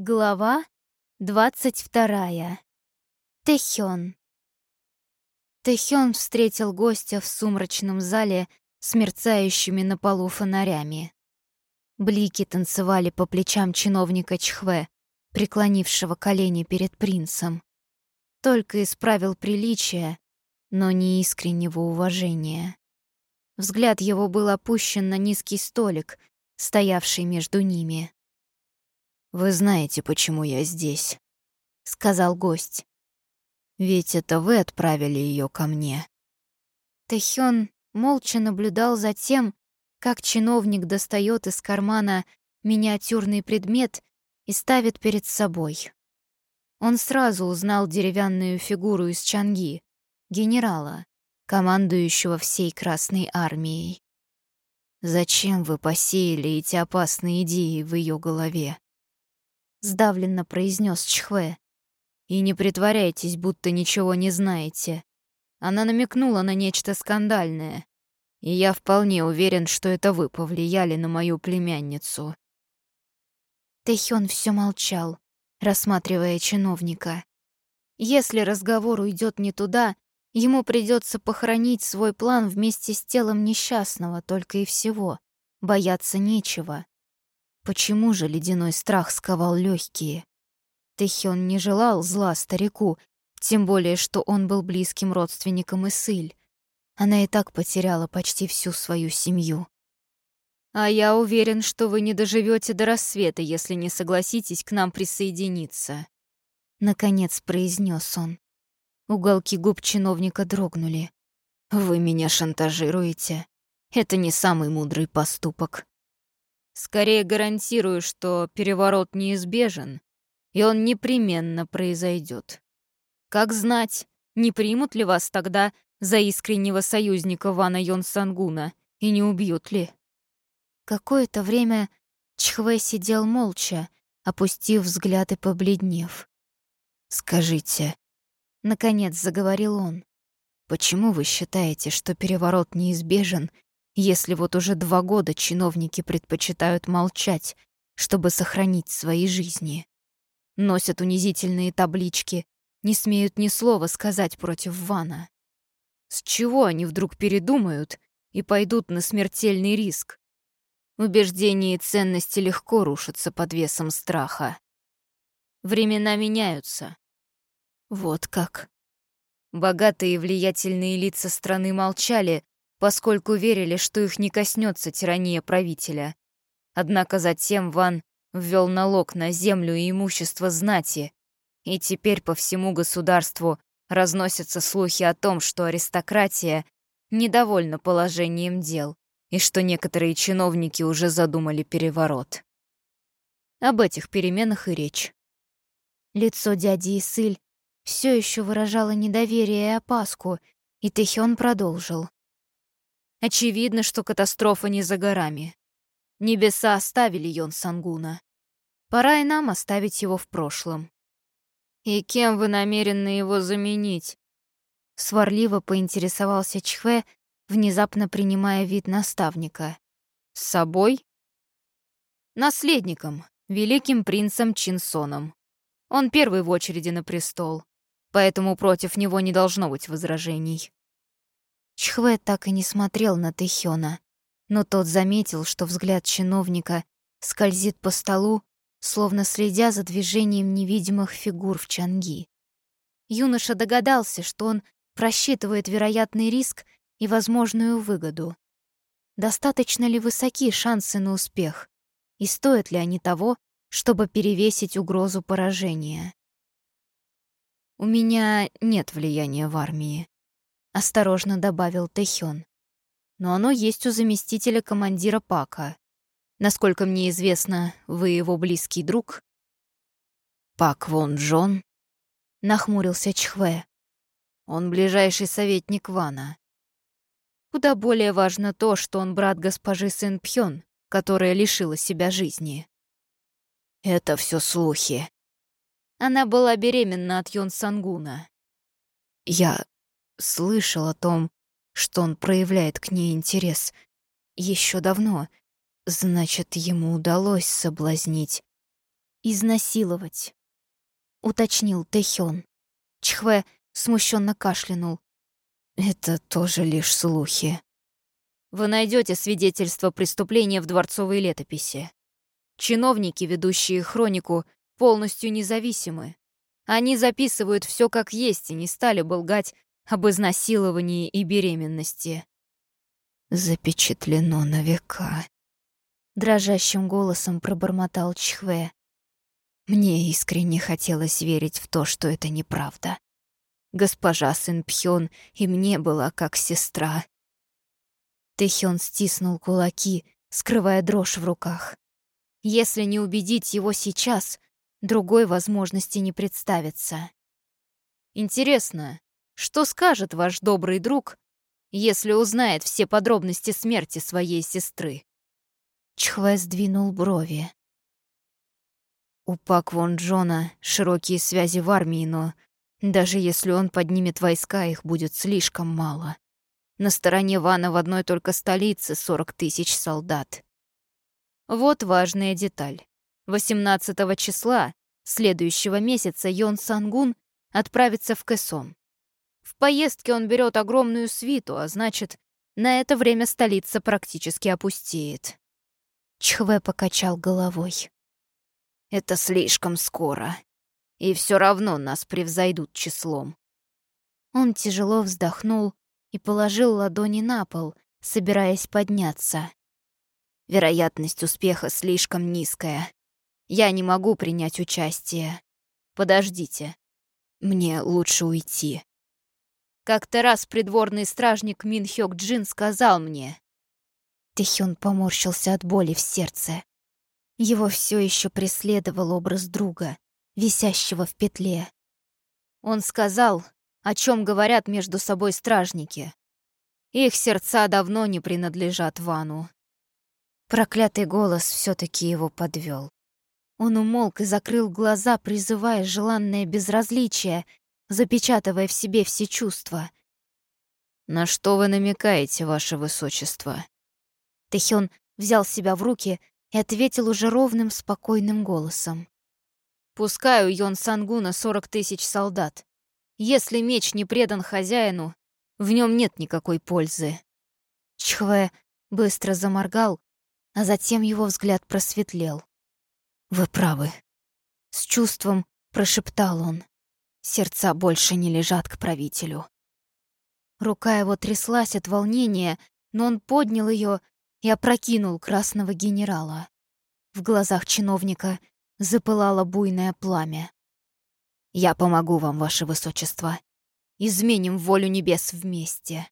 Глава двадцать вторая. Тэхён. Тэхён встретил гостя в сумрачном зале с мерцающими на полу фонарями. Блики танцевали по плечам чиновника Чхве, преклонившего колени перед принцем. Только исправил приличие, но не искреннего уважения. Взгляд его был опущен на низкий столик, стоявший между ними. «Вы знаете, почему я здесь», — сказал гость. «Ведь это вы отправили ее ко мне». Тэхён молча наблюдал за тем, как чиновник достает из кармана миниатюрный предмет и ставит перед собой. Он сразу узнал деревянную фигуру из Чанги, генерала, командующего всей Красной армией. «Зачем вы посеяли эти опасные идеи в ее голове?» — сдавленно произнес Чхве. «И не притворяйтесь, будто ничего не знаете. Она намекнула на нечто скандальное, и я вполне уверен, что это вы повлияли на мою племянницу». Тэхён все молчал, рассматривая чиновника. Если разговор уйдет не туда, ему придется похоронить свой план вместе с телом несчастного только и всего. Бояться нечего. Почему же ледяной страх сковал легкие? Тэхён не желал зла старику, тем более, что он был близким родственником Исыль. Она и так потеряла почти всю свою семью. «А я уверен, что вы не доживете до рассвета, если не согласитесь к нам присоединиться», — наконец произнес он. Уголки губ чиновника дрогнули. «Вы меня шантажируете. Это не самый мудрый поступок». Скорее гарантирую, что переворот неизбежен, и он непременно произойдет. Как знать, не примут ли вас тогда за искреннего союзника Вана Йон Сангуна и не убьют ли? Какое-то время Чхве сидел молча, опустив взгляд и побледнев. «Скажите», — наконец заговорил он, «почему вы считаете, что переворот неизбежен если вот уже два года чиновники предпочитают молчать, чтобы сохранить свои жизни. Носят унизительные таблички, не смеют ни слова сказать против Вана. С чего они вдруг передумают и пойдут на смертельный риск? Убеждения и ценности легко рушатся под весом страха. Времена меняются. Вот как. Богатые и влиятельные лица страны молчали, поскольку верили, что их не коснется тирания правителя. Однако затем Ван ввел налог на землю и имущество знати, и теперь по всему государству разносятся слухи о том, что аристократия недовольна положением дел и что некоторые чиновники уже задумали переворот. Об этих переменах и речь. Лицо дяди Исыль все еще выражало недоверие и опаску, и Тэхён продолжил. Очевидно, что катастрофа не за горами. Небеса оставили Йон Сангуна. Пора и нам оставить его в прошлом. «И кем вы намерены его заменить?» Сварливо поинтересовался Чхве, внезапно принимая вид наставника. «С собой?» «Наследником, великим принцем Чинсоном. Он первый в очереди на престол, поэтому против него не должно быть возражений». Чхве так и не смотрел на Тэхёна, но тот заметил, что взгляд чиновника скользит по столу, словно следя за движением невидимых фигур в Чанги. Юноша догадался, что он просчитывает вероятный риск и возможную выгоду. Достаточно ли высоки шансы на успех, и стоят ли они того, чтобы перевесить угрозу поражения? «У меня нет влияния в армии», осторожно добавил Тэхён. Но оно есть у заместителя командира Пака. Насколько мне известно, вы его близкий друг. Пак Вон Джон, нахмурился Чхве. Он ближайший советник Вана. Куда более важно то, что он брат госпожи Сэн Пхён, которая лишила себя жизни. Это все слухи. Она была беременна от Йон Сангуна. Я слышал о том, что он проявляет к ней интерес. Еще давно. Значит, ему удалось соблазнить. изнасиловать, уточнил Тэхён. Чхве смущенно кашлянул. Это тоже лишь слухи. Вы найдете свидетельство преступления в дворцовой летописи. Чиновники, ведущие хронику, полностью независимы. Они записывают все как есть и не стали бы лгать об изнасиловании и беременности. Запечатлено на века. Дрожащим голосом пробормотал Чхве. Мне искренне хотелось верить в то, что это неправда. Госпожа Сын Пхён и мне была как сестра. Тэхён стиснул кулаки, скрывая дрожь в руках. Если не убедить его сейчас, другой возможности не представится. Интересно, что скажет ваш добрый друг, если узнает все подробности смерти своей сестры? Чхве сдвинул брови. У Пак Вон Джона широкие связи в армии, но даже если он поднимет войска, их будет слишком мало. На стороне Вана в одной только столице 40 тысяч солдат. Вот важная деталь. 18 числа следующего месяца Йон Сангун отправится в Кэсон. В поездке он берет огромную свиту, а значит, на это время столица практически опустеет. Чхве покачал головой. Это слишком скоро. И все равно нас превзойдут числом. Он тяжело вздохнул и положил ладони на пол, собираясь подняться. Вероятность успеха слишком низкая. Я не могу принять участие. Подождите. Мне лучше уйти. Как-то раз придворный стражник Мин Хёк Джин сказал мне. Тэхён поморщился от боли в сердце. Его все еще преследовал образ друга, висящего в петле. Он сказал, о чем говорят между собой стражники. Их сердца давно не принадлежат Вану. Проклятый голос все таки его подвел. Он умолк и закрыл глаза, призывая желанное безразличие, запечатывая в себе все чувства. «На что вы намекаете, ваше высочество?» Тэхён взял себя в руки и ответил уже ровным, спокойным голосом. «Пускай у Йон Сангуна сорок тысяч солдат. Если меч не предан хозяину, в нем нет никакой пользы». Чхве быстро заморгал, а затем его взгляд просветлел. «Вы правы», — с чувством прошептал он. «Сердца больше не лежат к правителю». Рука его тряслась от волнения, но он поднял ее и опрокинул красного генерала. В глазах чиновника запылало буйное пламя. «Я помогу вам, ваше высочество. Изменим волю небес вместе».